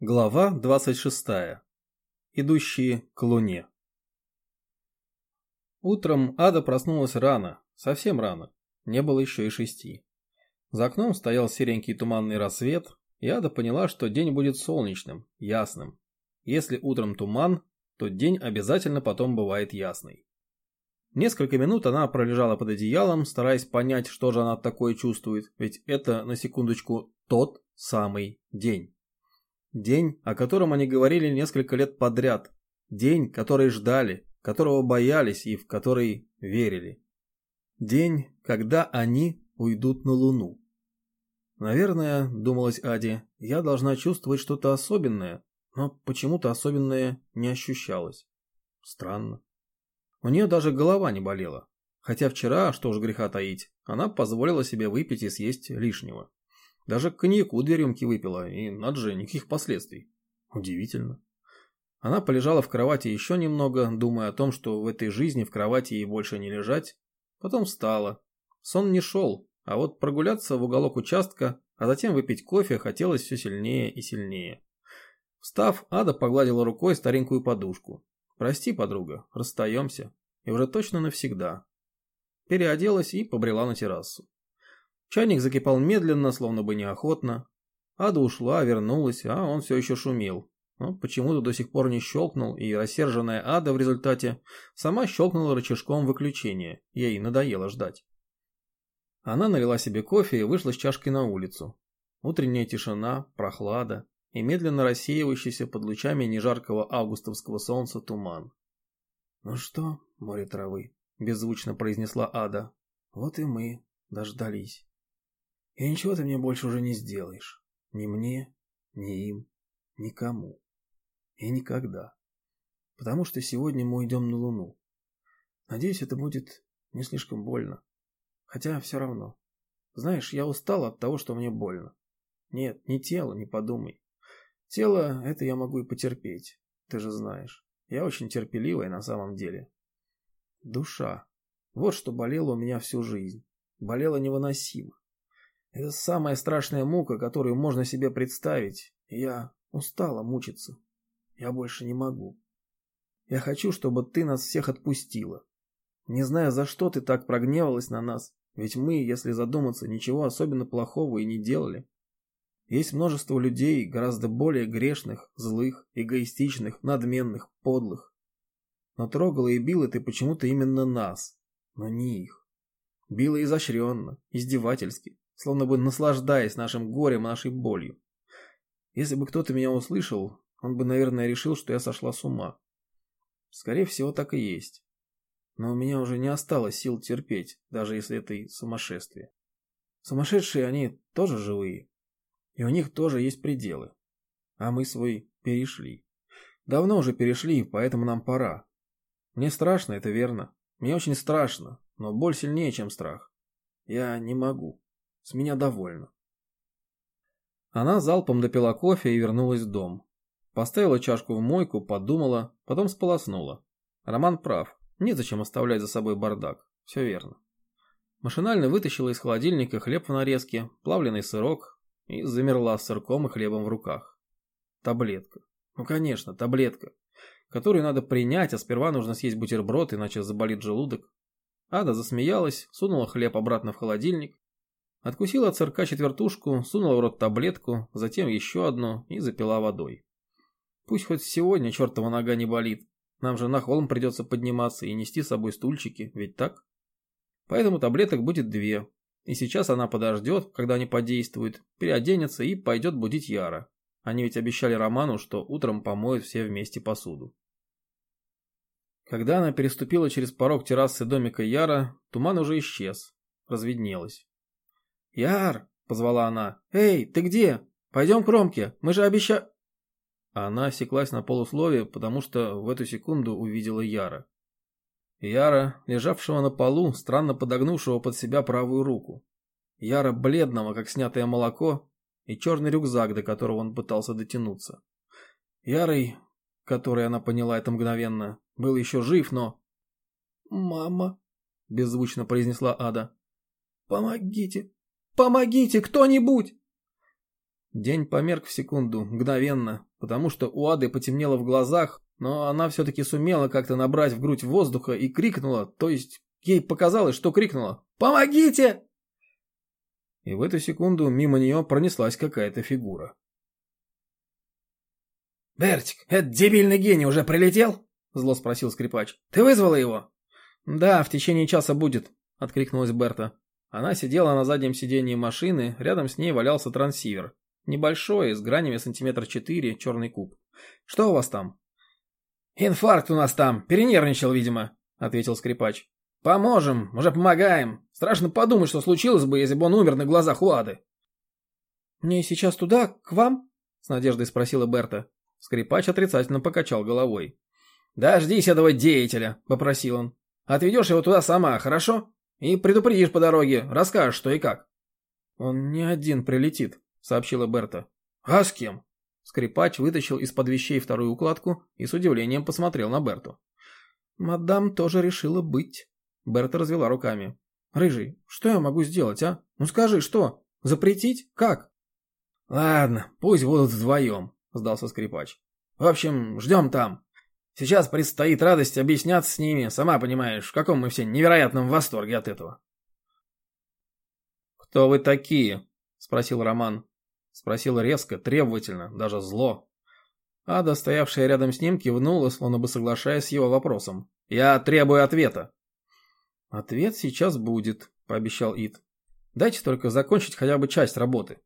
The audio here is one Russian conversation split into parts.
Глава 26. Идущие к Луне. Утром Ада проснулась рано, совсем рано, не было еще и шести. За окном стоял серенький туманный рассвет, и Ада поняла, что день будет солнечным, ясным. Если утром туман, то день обязательно потом бывает ясный. Несколько минут она пролежала под одеялом, стараясь понять, что же она такое чувствует, ведь это, на секундочку, тот самый день. День, о котором они говорили несколько лет подряд. День, который ждали, которого боялись и в который верили. День, когда они уйдут на Луну. Наверное, думалась Ади, я должна чувствовать что-то особенное, но почему-то особенное не ощущалось. Странно. У нее даже голова не болела. Хотя вчера, что уж греха таить, она позволила себе выпить и съесть лишнего. Даже коньяку две рюмки выпила, и над же никаких последствий. Удивительно. Она полежала в кровати еще немного, думая о том, что в этой жизни в кровати ей больше не лежать. Потом встала. Сон не шел, а вот прогуляться в уголок участка, а затем выпить кофе хотелось все сильнее и сильнее. Встав, Ада погладила рукой старенькую подушку. «Прости, подруга, расстаемся. И уже точно навсегда». Переоделась и побрела на террасу. Чайник закипал медленно, словно бы неохотно. Ада ушла, вернулась, а он все еще шумел. Но почему-то до сих пор не щелкнул, и рассерженная Ада в результате сама щелкнула рычажком выключения. Ей надоело ждать. Она налила себе кофе и вышла с чашкой на улицу. Утренняя тишина, прохлада и медленно рассеивающийся под лучами нежаркого августовского солнца туман. «Ну что, море травы?» – беззвучно произнесла Ада. «Вот и мы дождались». И ничего ты мне больше уже не сделаешь. Ни мне, ни им, никому. И никогда. Потому что сегодня мы идем на Луну. Надеюсь, это будет не слишком больно. Хотя все равно. Знаешь, я устал от того, что мне больно. Нет, не тело, не подумай. Тело, это я могу и потерпеть. Ты же знаешь. Я очень терпеливая на самом деле. Душа. Вот что болело у меня всю жизнь. Болело невыносимо. Это самая страшная мука, которую можно себе представить. Я устала мучиться. Я больше не могу. Я хочу, чтобы ты нас всех отпустила. Не знаю, за что ты так прогневалась на нас, ведь мы, если задуматься, ничего особенно плохого и не делали. Есть множество людей, гораздо более грешных, злых, эгоистичных, надменных, подлых. Но трогала и била ты почему-то именно нас, но не их. Била изощренно, издевательски, словно бы наслаждаясь нашим горем и нашей болью. Если бы кто-то меня услышал, он бы, наверное, решил, что я сошла с ума. Скорее всего, так и есть. Но у меня уже не осталось сил терпеть, даже если это и сумасшествие. Сумасшедшие они тоже живые. И у них тоже есть пределы. А мы свой перешли. Давно уже перешли, поэтому нам пора. Мне страшно, это верно. Мне очень страшно, но боль сильнее, чем страх. Я не могу. С меня довольно. Она залпом допила кофе и вернулась в дом. Поставила чашку в мойку, подумала, потом сполоснула. Роман прав. Незачем оставлять за собой бардак. Все верно. Машинально вытащила из холодильника хлеб в нарезке, плавленый сырок и замерла с сырком и хлебом в руках. Таблетка. Ну конечно, таблетка. Которую надо принять, а сперва нужно съесть бутерброд, иначе заболит желудок. Ада засмеялась, сунула хлеб обратно в холодильник Откусила от сырка четвертушку, сунула в рот таблетку, затем еще одну и запила водой. Пусть хоть сегодня чертова нога не болит. Нам же на холм придется подниматься и нести с собой стульчики, ведь так? Поэтому таблеток будет две. И сейчас она подождет, когда они подействуют, переоденется и пойдет будить Яра. Они ведь обещали Роману, что утром помоют все вместе посуду. Когда она переступила через порог террасы домика Яра, туман уже исчез, разведнелось. «Яр!» — позвала она. «Эй, ты где? Пойдем к Ромке, мы же обеща...» Она осеклась на полусловие, потому что в эту секунду увидела Яра. Яра, лежавшего на полу, странно подогнувшего под себя правую руку. Яра бледного, как снятое молоко, и черный рюкзак, до которого он пытался дотянуться. Ярый, который она поняла это мгновенно, был еще жив, но... «Мама», — беззвучно произнесла Ада, — «помогите, Помогите кто-нибудь!» День померк в секунду, мгновенно, потому что у Ады потемнело в глазах, но она все-таки сумела как-то набрать в грудь воздуха и крикнула, то есть ей показалось, что крикнула «Помогите!» И в эту секунду мимо нее пронеслась какая-то фигура. «Бертик, этот дебильный гений уже прилетел?» — зло спросил скрипач. «Ты вызвала его?» «Да, в течение часа будет», — откликнулась Берта. Она сидела на заднем сидении машины, рядом с ней валялся трансивер. Небольшой, с гранями сантиметр четыре, черный куб. «Что у вас там?» «Инфаркт у нас там, перенервничал, видимо», — ответил скрипач. «Поможем, уже помогаем. Страшно подумать, что случилось бы, если бы он умер на глазах у Ады». «Мне сейчас туда, к вам?» — с надеждой спросила Берта. Скрипач отрицательно покачал головой. «Дождись этого деятеля», — попросил он. «Отведешь его туда сама, хорошо? И предупредишь по дороге, расскажешь, что и как». «Он не один прилетит», — сообщила Берта. «А с кем?» Скрипач вытащил из-под вещей вторую укладку и с удивлением посмотрел на Берту. «Мадам тоже решила быть». Берта развела руками. «Рыжий, что я могу сделать, а? Ну скажи, что? Запретить? Как?» «Ладно, пусть будут вдвоем», — сдался скрипач. «В общем, ждем там. Сейчас предстоит радость объясняться с ними, сама понимаешь, в каком мы все невероятном восторге от этого». «Кто вы такие?» — спросил Роман. Спросил резко, требовательно, даже зло. Ада, стоявшая рядом с ним, кивнула, словно бы соглашаясь с его вопросом. «Я требую ответа». «Ответ сейчас будет», — пообещал Ид. «Дайте только закончить хотя бы часть работы».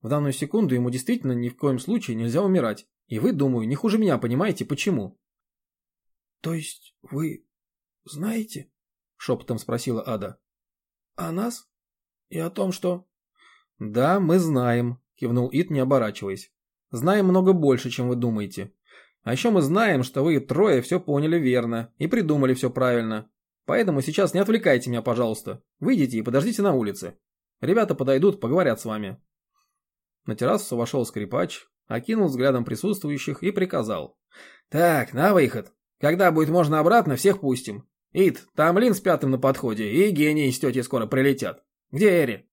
В данную секунду ему действительно ни в коем случае нельзя умирать. И вы, думаю, не хуже меня понимаете, почему. То есть вы знаете? Шепотом спросила Ада. О нас? И о том, что... Да, мы знаем, кивнул Ит, не оборачиваясь. Знаем много больше, чем вы думаете. А еще мы знаем, что вы трое все поняли верно и придумали все правильно. Поэтому сейчас не отвлекайте меня, пожалуйста. Выйдите и подождите на улице. Ребята подойдут, поговорят с вами. На террасу вошел скрипач, окинул взглядом присутствующих и приказал. «Так, на выход. Когда будет можно обратно, всех пустим. Ид, там Лин с пятым на подходе, и гений с тетей скоро прилетят. Где Эри?»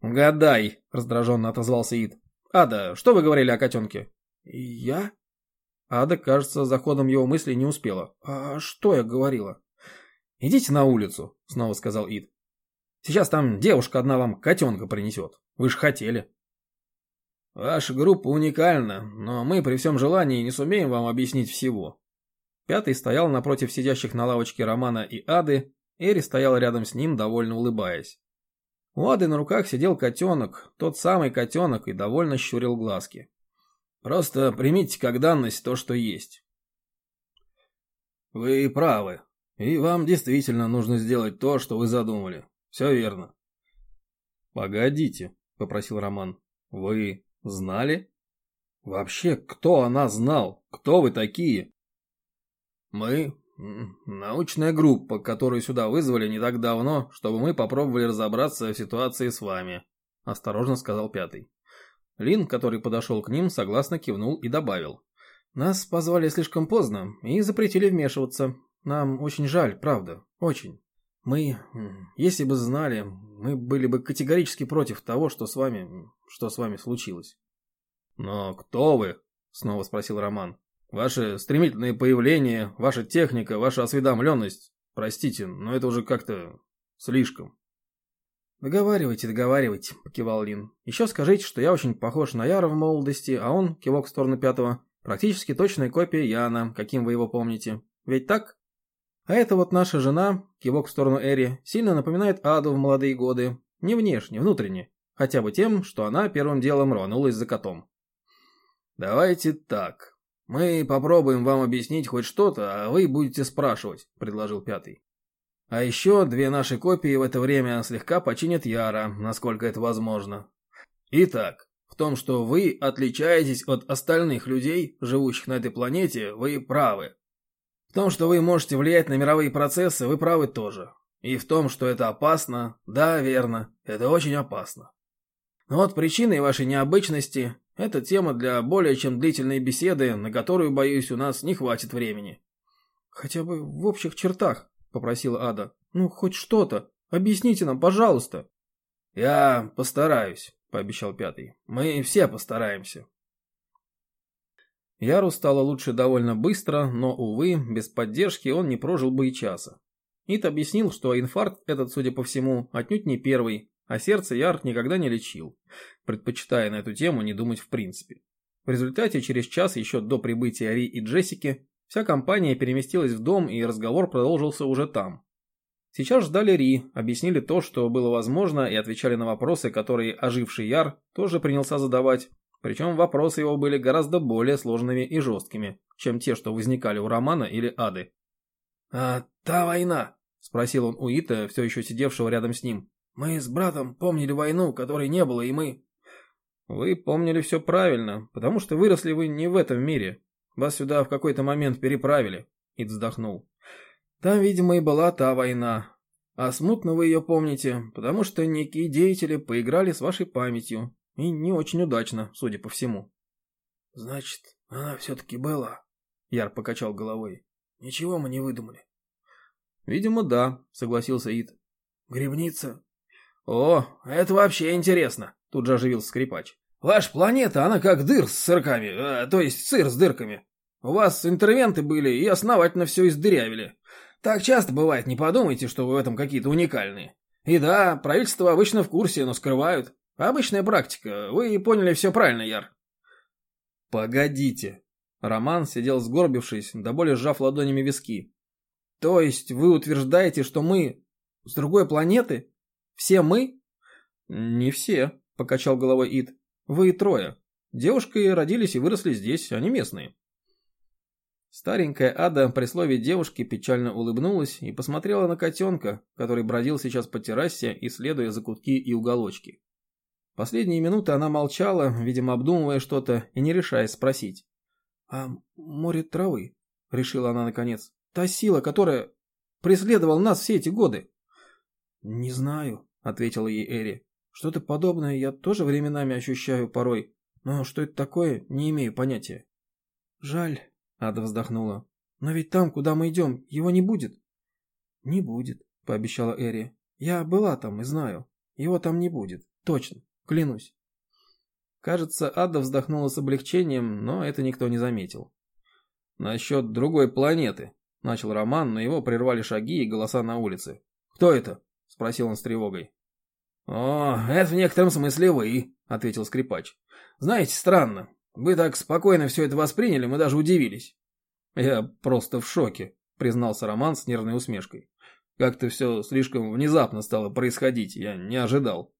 «Гадай», — раздраженно отозвался Ид. «Ада, что вы говорили о котенке?» «Я?» Ада, кажется, за ходом его мыслей не успела. «А что я говорила?» «Идите на улицу», — снова сказал Ид. «Сейчас там девушка одна вам котенка принесет. Вы же хотели». Ваша группа уникальна, но мы при всем желании не сумеем вам объяснить всего. Пятый стоял напротив сидящих на лавочке Романа и Ады, Эри стоял рядом с ним, довольно улыбаясь. У Ады на руках сидел котенок, тот самый котенок, и довольно щурил глазки. Просто примите как данность то, что есть. Вы правы, и вам действительно нужно сделать то, что вы задумали. Все верно. Погодите, попросил Роман. Вы Знали? Вообще, кто она знал? Кто вы такие? Мы научная группа, которую сюда вызвали не так давно, чтобы мы попробовали разобраться в ситуации с вами, осторожно сказал пятый. Лин, который подошел к ним, согласно кивнул и добавил. Нас позвали слишком поздно и запретили вмешиваться. Нам очень жаль, правда, очень. Мы, если бы знали, мы были бы категорически против того, что с вами, что с вами случилось. Но кто вы? Снова спросил Роман. Ваше стремительное появление, ваша техника, ваша осведомленность. Простите, но это уже как-то слишком. «Договаривайте, договаривайте», — покивал Лин. «Еще скажите, что я очень похож на Яра в молодости, а он, кивок в сторону пятого, практически точная копия Яна, каким вы его помните. Ведь так?» А это вот наша жена, кивок в сторону Эри, сильно напоминает Аду в молодые годы. Не внешне, внутренне. Хотя бы тем, что она первым делом рванулась за котом. «Давайте так. Мы попробуем вам объяснить хоть что-то, а вы будете спрашивать», — предложил пятый. «А еще две наши копии в это время слегка починят Яра, насколько это возможно. Итак, в том, что вы отличаетесь от остальных людей, живущих на этой планете, вы правы. В том, что вы можете влиять на мировые процессы, вы правы тоже. И в том, что это опасно, да, верно, это очень опасно. Но вот причиной вашей необычности – это тема для более чем длительной беседы, на которую, боюсь, у нас не хватит времени. «Хотя бы в общих чертах», – попросила Ада. «Ну, хоть что-то. Объясните нам, пожалуйста». «Я постараюсь», — пообещал пятый. «Мы все постараемся». Яру стало лучше довольно быстро, но, увы, без поддержки он не прожил бы и часа. Ит объяснил, что инфаркт этот, судя по всему, отнюдь не первый, а сердце Яр никогда не лечил, предпочитая на эту тему не думать в принципе. В результате через час еще до прибытия Ри и Джессики вся компания переместилась в дом и разговор продолжился уже там. Сейчас ждали Ри, объяснили то, что было возможно и отвечали на вопросы, которые оживший Яр тоже принялся задавать, причем вопросы его были гораздо более сложными и жесткими, чем те, что возникали у Романа или Ады. «А та война?» – спросил он у Ита, все еще сидевшего рядом с ним. «Мы с братом помнили войну, которой не было, и мы...» Вы помнили все правильно, потому что выросли вы не в этом мире. Вас сюда в какой-то момент переправили. Ид вздохнул. Там, видимо, и была та война. А смутно вы ее помните, потому что некие деятели поиграли с вашей памятью. И не очень удачно, судя по всему. Значит, она все-таки была. Яр покачал головой. Ничего мы не выдумали. Видимо, да, согласился Ид. Грибница? О, это вообще интересно. Тут же оживился скрипач. «Ваша планета, она как дыр с сырками, э, то есть сыр с дырками. У вас интервенты были и основательно все издырявили. Так часто бывает, не подумайте, что вы в этом какие-то уникальные. И да, правительство обычно в курсе, но скрывают. Обычная практика, вы поняли все правильно, Яр». «Погодите». Роман сидел сгорбившись, до боли сжав ладонями виски. «То есть вы утверждаете, что мы с другой планеты? Все мы?» «Не все», — покачал головой Ид. «Вы трое. Девушка и родились и выросли здесь, они местные». Старенькая Ада при слове девушки печально улыбнулась и посмотрела на котенка, который бродил сейчас по террасе, исследуя закутки и уголочки. Последние минуты она молчала, видимо, обдумывая что-то и не решаясь спросить. «А море травы?» — решила она наконец. «Та сила, которая преследовала нас все эти годы?» «Не знаю», — ответила ей Эри. Что-то подобное я тоже временами ощущаю порой, но что это такое, не имею понятия. Жаль, Ада вздохнула. Но ведь там, куда мы идем, его не будет. Не будет, пообещала Эри. Я была там и знаю. Его там не будет. Точно, клянусь. Кажется, Ада вздохнула с облегчением, но это никто не заметил. «Насчет другой планеты», — начал Роман, но его прервали шаги и голоса на улице. «Кто это?» — спросил он с тревогой. «О, это в некотором смысле вы», — ответил скрипач. «Знаете, странно. Вы так спокойно все это восприняли, мы даже удивились». «Я просто в шоке», — признался Роман с нервной усмешкой. «Как-то все слишком внезапно стало происходить, я не ожидал».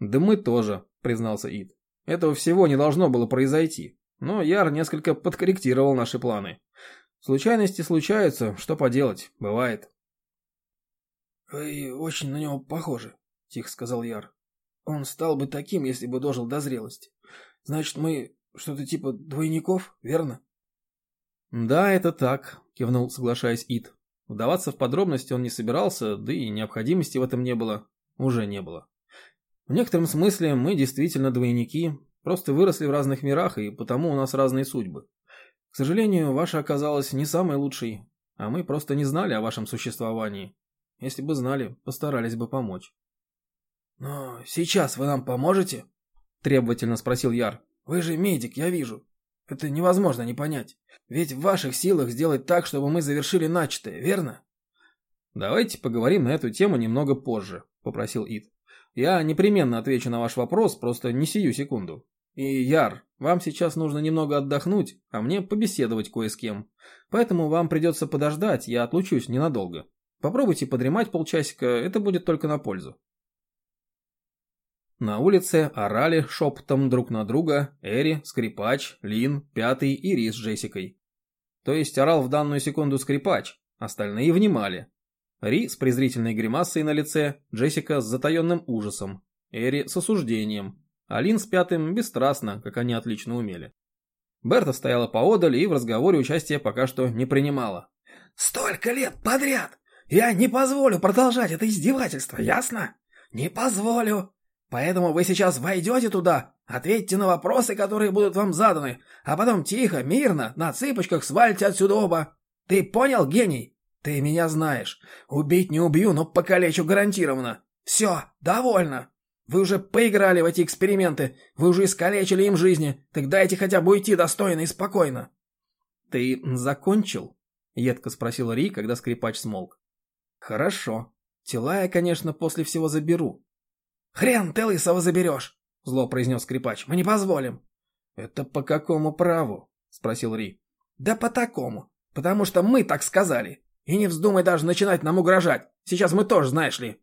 «Да мы тоже», — признался Ид. «Этого всего не должно было произойти, но Яр несколько подкорректировал наши планы. Случайности случаются, что поделать, бывает». «Вы очень на него похожи», — тихо сказал Яр. «Он стал бы таким, если бы дожил до зрелости. Значит, мы что-то типа двойников, верно?» «Да, это так», — кивнул, соглашаясь Ит. Вдаваться в подробности он не собирался, да и необходимости в этом не было. Уже не было. В некотором смысле мы действительно двойники, просто выросли в разных мирах, и потому у нас разные судьбы. К сожалению, ваша оказалась не самой лучшей, а мы просто не знали о вашем существовании. Если бы знали, постарались бы помочь. «Но сейчас вы нам поможете?» – требовательно спросил Яр. «Вы же медик, я вижу. Это невозможно не понять. Ведь в ваших силах сделать так, чтобы мы завершили начатое, верно?» «Давайте поговорим на эту тему немного позже», – попросил Ид. «Я непременно отвечу на ваш вопрос, просто не сию секунду. И, Яр, вам сейчас нужно немного отдохнуть, а мне побеседовать кое с кем. Поэтому вам придется подождать, я отлучусь ненадолго. Попробуйте подремать полчасика, это будет только на пользу». На улице орали шепотом друг на друга Эри, Скрипач, Лин, Пятый и Рис с Джессикой. То есть орал в данную секунду Скрипач, остальные внимали. Ри с презрительной гримасой на лице, Джессика с затаенным ужасом, Эри с осуждением, а Лин с Пятым бесстрастно, как они отлично умели. Берта стояла поодаль и в разговоре участия пока что не принимала. «Столько лет подряд! Я не позволю продолжать это издевательство, ясно? Не позволю! Поэтому вы сейчас войдете туда, ответьте на вопросы, которые будут вам заданы, а потом тихо, мирно, на цыпочках свальте отсюда оба. Ты понял, гений? Ты меня знаешь. Убить не убью, но покалечу гарантированно. Все, довольно. Вы уже поиграли в эти эксперименты, вы уже искалечили им жизни, так дайте хотя бы уйти достойно и спокойно». «Ты закончил?» — едко спросил Ри, когда скрипач смолк. «Хорошо. Тела я, конечно, после всего заберу». «Хрен ты лысого заберешь!» — зло произнес скрипач. «Мы не позволим». «Это по какому праву?» — спросил Ри. «Да по такому. Потому что мы так сказали. И не вздумай даже начинать нам угрожать. Сейчас мы тоже, знаешь ли».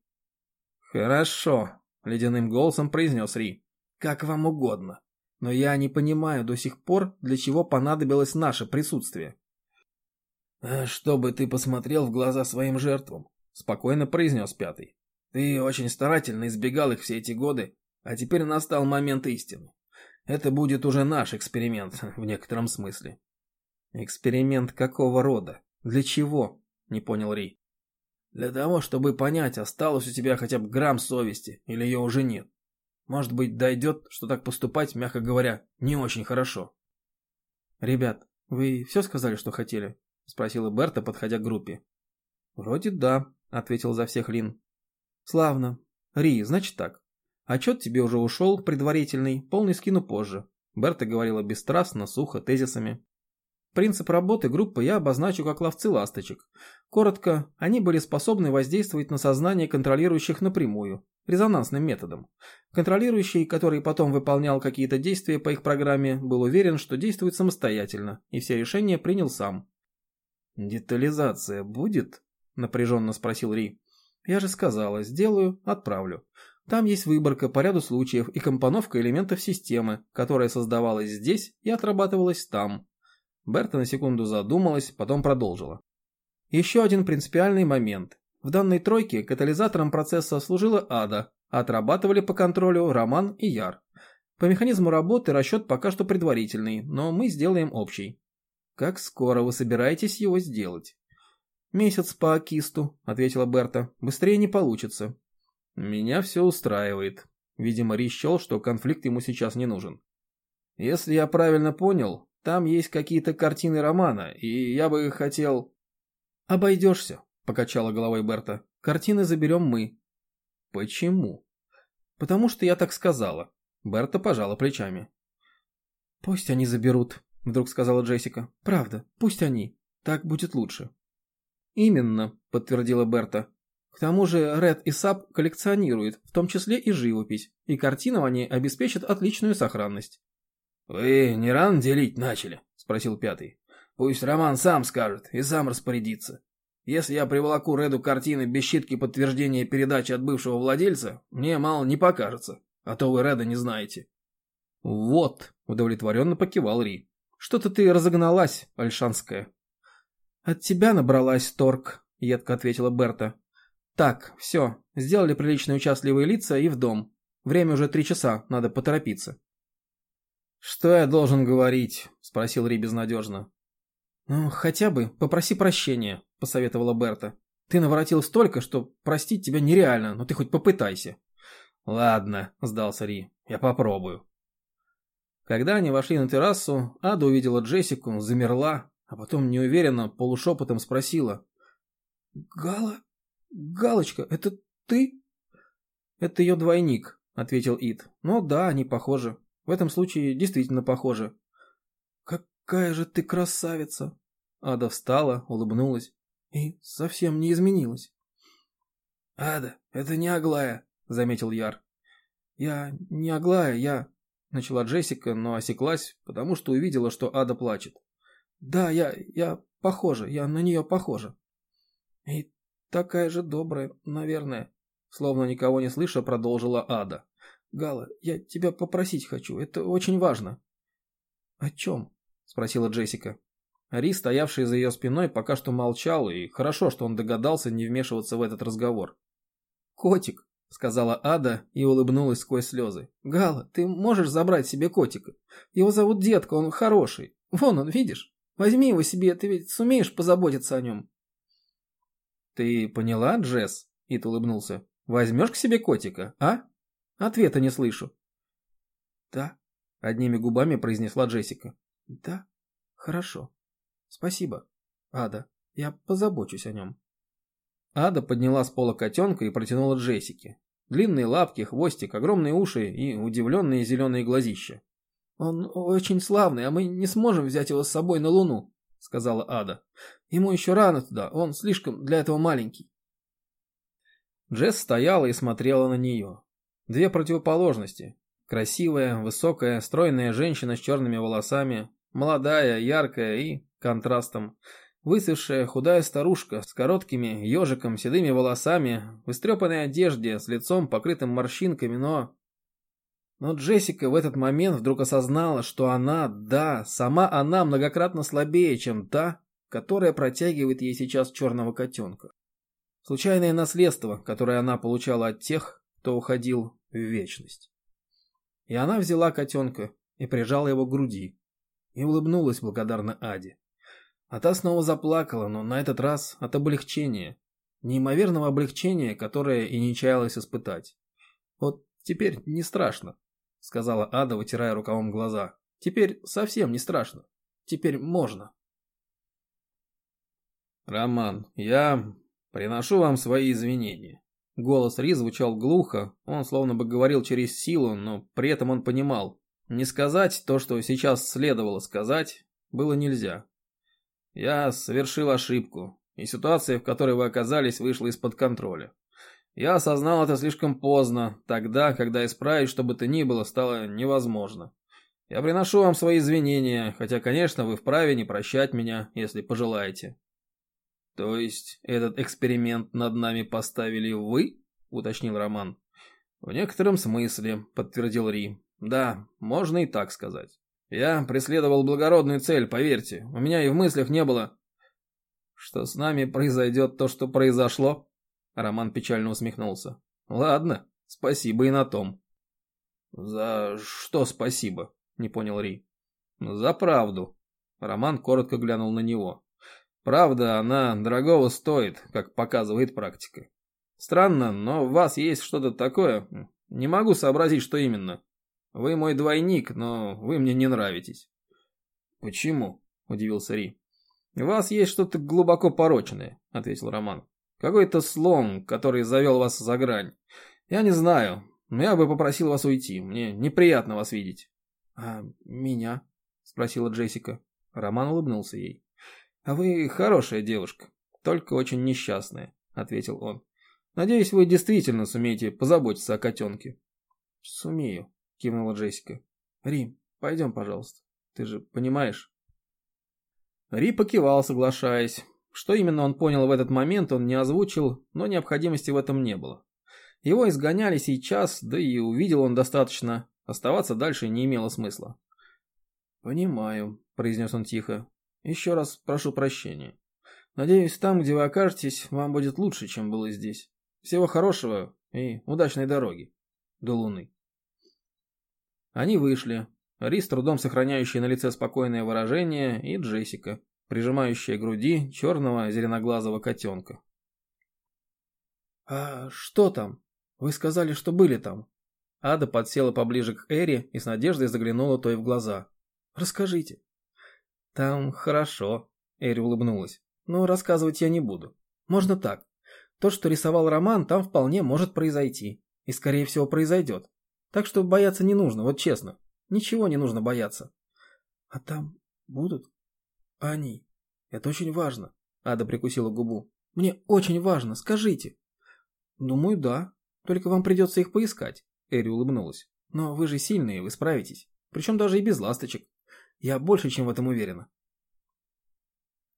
«Хорошо», — ледяным голосом произнес Ри. «Как вам угодно. Но я не понимаю до сих пор, для чего понадобилось наше присутствие». «А «Чтобы ты посмотрел в глаза своим жертвам», — спокойно произнес Пятый. «Ты очень старательно избегал их все эти годы, а теперь настал момент истины. Это будет уже наш эксперимент, в некотором смысле». «Эксперимент какого рода? Для чего?» — не понял Ри. «Для того, чтобы понять, осталось у тебя хотя бы грамм совести, или ее уже нет. Может быть, дойдет, что так поступать, мягко говоря, не очень хорошо». «Ребят, вы все сказали, что хотели?» — спросила Берта, подходя к группе. «Вроде да», — ответил за всех Лин. «Славно. Ри, значит так. Отчет тебе уже ушел, предварительный, полный скину позже». Берта говорила бесстрастно, сухо, тезисами. Принцип работы группы я обозначу как ловцы ласточек. Коротко, они были способны воздействовать на сознание контролирующих напрямую, резонансным методом. Контролирующий, который потом выполнял какие-то действия по их программе, был уверен, что действует самостоятельно, и все решения принял сам. «Детализация будет?» – напряженно спросил Ри. «Я же сказала, сделаю, отправлю. Там есть выборка по ряду случаев и компоновка элементов системы, которая создавалась здесь и отрабатывалась там. Берта на секунду задумалась, потом продолжила. Еще один принципиальный момент. В данной тройке катализатором процесса служила Ада, отрабатывали по контролю Роман и Яр. По механизму работы расчет пока что предварительный, но мы сделаем общий. Как скоро вы собираетесь его сделать? Месяц по Акисту, ответила Берта. Быстрее не получится. Меня все устраивает. Видимо, Ри счел, что конфликт ему сейчас не нужен. Если я правильно понял, там есть какие-то картины романа, и я бы хотел...» «Обойдешься», — покачала головой Берта. «Картины заберем мы». «Почему?» «Потому что я так сказала». Берта пожала плечами. «Пусть они заберут», — вдруг сказала Джессика. «Правда, пусть они. Так будет лучше». «Именно», — подтвердила Берта. «К тому же Ред и Сап коллекционируют, в том числе и живопись, и картинам они обеспечат отличную сохранность». «Вы не рано делить начали?» – спросил пятый. «Пусть Роман сам скажет и сам распорядится. Если я приволоку Реду картины без щитки подтверждения передачи от бывшего владельца, мне мало не покажется, а то вы Реда не знаете». «Вот», – удовлетворенно покивал Ри. «Что-то ты разогналась, Альшанская». «От тебя набралась, Торг», – едко ответила Берта. «Так, все, сделали приличные участливые лица и в дом. Время уже три часа, надо поторопиться». «Что я должен говорить?» – спросил Ри безнадежно. «Ну, хотя бы попроси прощения», – посоветовала Берта. «Ты наворотил столько, что простить тебя нереально, но ты хоть попытайся». «Ладно», – сдался Ри, – «я попробую». Когда они вошли на террасу, Ада увидела Джессику, замерла, а потом неуверенно, полушепотом спросила. «Гала? Галочка, это ты?» «Это ее двойник», — ответил Ид. «Ну да, они похожи. В этом случае действительно похоже. «Какая же ты красавица!» Ада встала, улыбнулась и совсем не изменилась. «Ада, это не Аглая», — заметил Яр. «Я не Аглая, я...» — начала Джессика, но осеклась, потому что увидела, что Ада плачет. «Да, я... я похожа, я на нее похожа». «И такая же добрая, наверное», — словно никого не слыша, продолжила Ада. Гала, я тебя попросить хочу, это очень важно. О чем? Спросила Джессика. Ри, стоявший за ее спиной, пока что молчал, и хорошо, что он догадался не вмешиваться в этот разговор. «Котик», — сказала Ада и улыбнулась сквозь слезы. «Гала, ты можешь забрать себе котика? Его зовут Детка, он хороший. Вон он, видишь? Возьми его себе, ты ведь сумеешь позаботиться о нем». «Ты поняла, Джесс?» — Ит улыбнулся. «Возьмешь к себе котика, а?» Ответа не слышу. Да, одними губами произнесла Джессика. Да, хорошо. Спасибо, Ада. Я позабочусь о нем. Ада подняла с пола котенка и протянула Джессике. Длинные лапки, хвостик, огромные уши и удивленные зеленые глазища. «Он очень славный, а мы не сможем взять его с собой на Луну», — сказала Ада. «Ему еще рано туда, он слишком для этого маленький». Джесс стояла и смотрела на нее. Две противоположности. Красивая, высокая, стройная женщина с черными волосами, молодая, яркая и контрастом. Высохшая, худая старушка с короткими ежиком, седыми волосами, в истрепанной одежде, с лицом покрытым морщинками, но... Но Джессика в этот момент вдруг осознала, что она, да, сама она многократно слабее, чем та, которая протягивает ей сейчас черного котенка. Случайное наследство, которое она получала от тех, кто уходил в вечность. И она взяла котенка и прижала его к груди. И улыбнулась благодарно Аде. А та снова заплакала, но на этот раз от облегчения. Неимоверного облегчения, которое и не чаялась испытать. «Вот теперь не страшно», — сказала Ада, вытирая рукавом глаза. «Теперь совсем не страшно. Теперь можно». «Роман, я приношу вам свои извинения. Голос Ри звучал глухо, он словно бы говорил через силу, но при этом он понимал. Не сказать то, что сейчас следовало сказать, было нельзя. Я совершил ошибку, и ситуация, в которой вы оказались, вышла из-под контроля. Я осознал это слишком поздно, тогда, когда исправить что бы то ни было стало невозможно. Я приношу вам свои извинения, хотя, конечно, вы вправе не прощать меня, если пожелаете. «То есть этот эксперимент над нами поставили вы?» — уточнил Роман. «В некотором смысле», — подтвердил Ри. «Да, можно и так сказать. Я преследовал благородную цель, поверьте. У меня и в мыслях не было...» «Что с нами произойдет то, что произошло?» Роман печально усмехнулся. «Ладно, спасибо и на том». «За что спасибо?» — не понял Ри. «За правду». Роман коротко глянул на него. Правда, она дорогого стоит, как показывает практика. Странно, но у вас есть что-то такое. Не могу сообразить, что именно. Вы мой двойник, но вы мне не нравитесь. Почему? Удивился Ри. У вас есть что-то глубоко порочное, ответил Роман. Какой-то слон, который завел вас за грань. Я не знаю, но я бы попросил вас уйти. Мне неприятно вас видеть. А меня? Спросила Джессика. Роман улыбнулся ей. «А вы хорошая девушка, только очень несчастная», — ответил он. «Надеюсь, вы действительно сумеете позаботиться о котенке». «Сумею», — кивнула Джессика. «Рим, пойдем, пожалуйста. Ты же понимаешь?» Ри покивал, соглашаясь. Что именно он понял в этот момент, он не озвучил, но необходимости в этом не было. Его изгоняли сейчас, да и увидел он достаточно. Оставаться дальше не имело смысла. «Понимаю», — произнес он тихо. Еще раз прошу прощения. Надеюсь, там, где вы окажетесь, вам будет лучше, чем было здесь. Всего хорошего и удачной дороги. До Луны. Они вышли. Рис, трудом сохраняющий на лице спокойное выражение, и Джессика, прижимающая к груди черного зеленоглазого котенка. «А что там? Вы сказали, что были там?» Ада подсела поближе к Эри и с надеждой заглянула той в глаза. «Расскажите». «Там хорошо», — Эри улыбнулась. «Но рассказывать я не буду. Можно так. То, что рисовал Роман, там вполне может произойти. И, скорее всего, произойдет. Так что бояться не нужно, вот честно. Ничего не нужно бояться». «А там будут? Они? Это очень важно», — Ада прикусила губу. «Мне очень важно, скажите». «Думаю, да. Только вам придется их поискать», — Эри улыбнулась. «Но вы же сильные, вы справитесь. Причем даже и без ласточек. Я больше чем в этом уверена.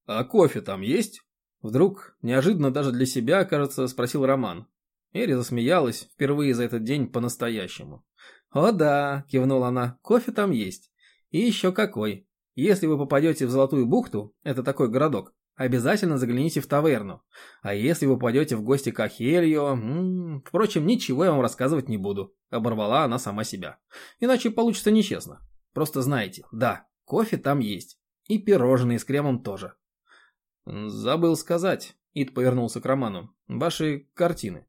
«А кофе там есть?» Вдруг, неожиданно даже для себя, кажется, спросил Роман. Эри засмеялась впервые за этот день по-настоящему. «О да», – кивнула она, – «кофе там есть. И еще какой. Если вы попадете в Золотую бухту, это такой городок, обязательно загляните в таверну. А если вы попадете в гости к -м, впрочем, ничего я вам рассказывать не буду», – оборвала она сама себя. «Иначе получится нечестно. Просто знаете, да, Кофе там есть. И пирожные с кремом тоже. Забыл сказать. Ид повернулся к Роману. Ваши картины.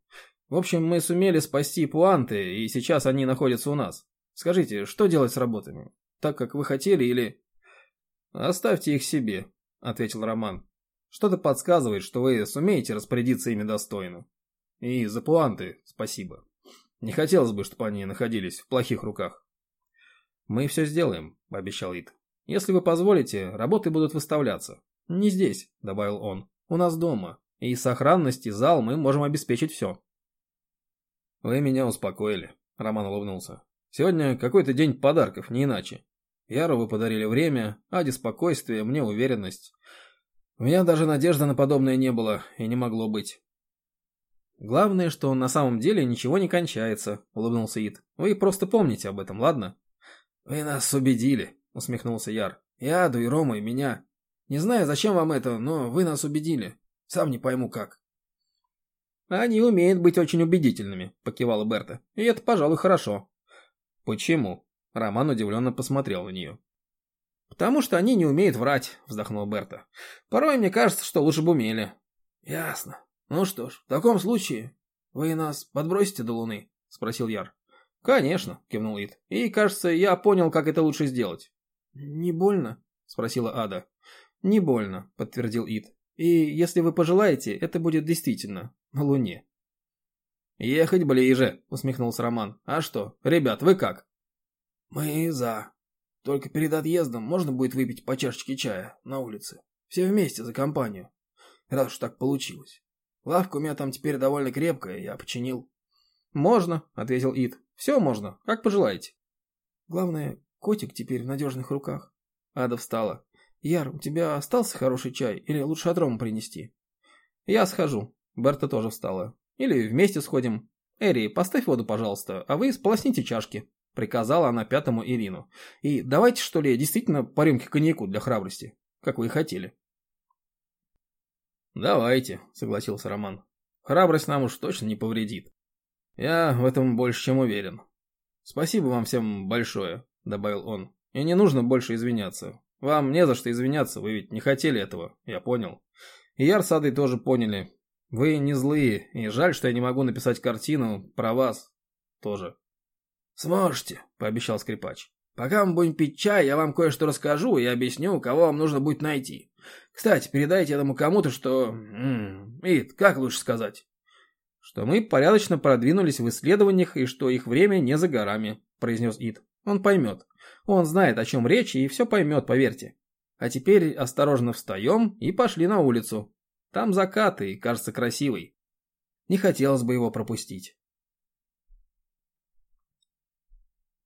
В общем, мы сумели спасти пуанты, и сейчас они находятся у нас. Скажите, что делать с работами? Так, как вы хотели, или... Оставьте их себе, ответил Роман. Что-то подсказывает, что вы сумеете распорядиться ими достойно. И за пуанты спасибо. Не хотелось бы, чтобы они находились в плохих руках. «Мы все сделаем», — пообещал Ид. «Если вы позволите, работы будут выставляться. Не здесь», — добавил он. «У нас дома. И сохранность, и зал мы можем обеспечить все». «Вы меня успокоили», — Роман улыбнулся. «Сегодня какой-то день подарков, не иначе. Яру вы подарили время, Аде спокойствие, мне уверенность. У меня даже надежды на подобное не было и не могло быть. Главное, что на самом деле ничего не кончается, улыбнулся Ид. Вы просто помните об этом, ладно? Вы нас убедили, усмехнулся Яр. И Аду, и Рому, и меня. Не знаю, зачем вам это, но вы нас убедили. Сам не пойму как. Они умеют быть очень убедительными, покивала Берта. И это, пожалуй, хорошо. Почему? Роман удивленно посмотрел на нее. «Потому что они не умеют врать», — вздохнула Берта. «Порой мне кажется, что лучше бы умели». «Ясно. Ну что ж, в таком случае вы нас подбросите до Луны?» — спросил Яр. «Конечно», — кивнул Ид. «И, кажется, я понял, как это лучше сделать». «Не больно?» — спросила Ада. «Не больно», — подтвердил Ид. «И если вы пожелаете, это будет действительно на Луне». «Ехать ближе», — усмехнулся Роман. «А что, ребят, вы как?» «Мы за», только перед отъездом можно будет выпить по чашечке чая на улице. Все вместе за компанию. Раз уж так получилось. Лавка у меня там теперь довольно крепкая, я починил. Можно, ответил Ид. Все можно, как пожелаете. Главное, котик теперь в надежных руках. Ада встала. Яр, у тебя остался хороший чай или лучше от Рома принести? Я схожу. Берта тоже встала. Или вместе сходим. Эри, поставь воду, пожалуйста, а вы сполосните чашки. — приказала она пятому Ирину. «И давайте, что ли, действительно по рюмке коньяку для храбрости, как вы и хотели». «Давайте», — согласился Роман. «Храбрость нам уж точно не повредит. Я в этом больше чем уверен. Спасибо вам всем большое», — добавил он. «И не нужно больше извиняться. Вам не за что извиняться, вы ведь не хотели этого, я понял. И Яр с Адой тоже поняли. Вы не злые, и жаль, что я не могу написать картину про вас тоже». «Сможете», — пообещал скрипач. «Пока мы будем пить чай, я вам кое-что расскажу и объясню, кого вам нужно будет найти. Кстати, передайте этому кому-то, что... Ид, как лучше сказать?» «Что мы порядочно продвинулись в исследованиях и что их время не за горами», — произнес Ид. «Он поймет. Он знает, о чем речь, и все поймет, поверьте. А теперь осторожно встаем и пошли на улицу. Там закат и, кажется, красивый. Не хотелось бы его пропустить».